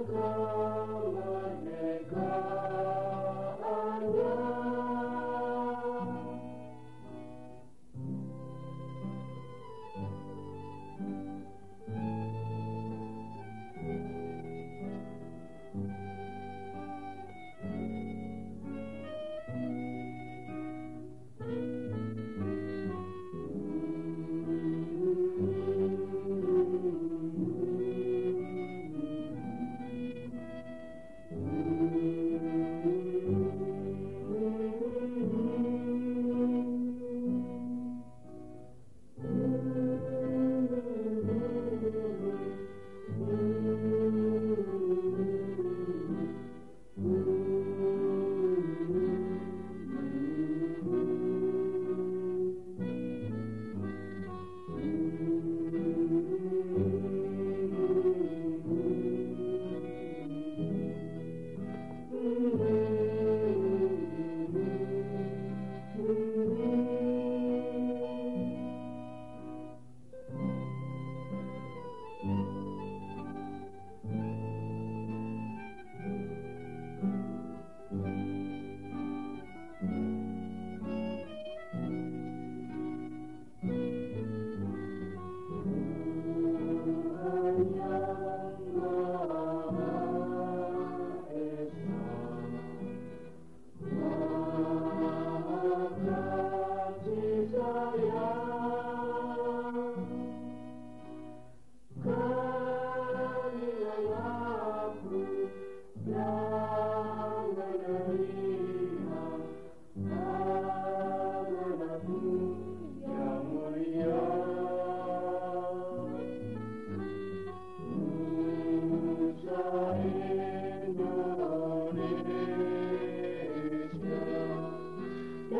lugar.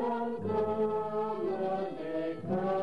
Lord, Lord, Lord,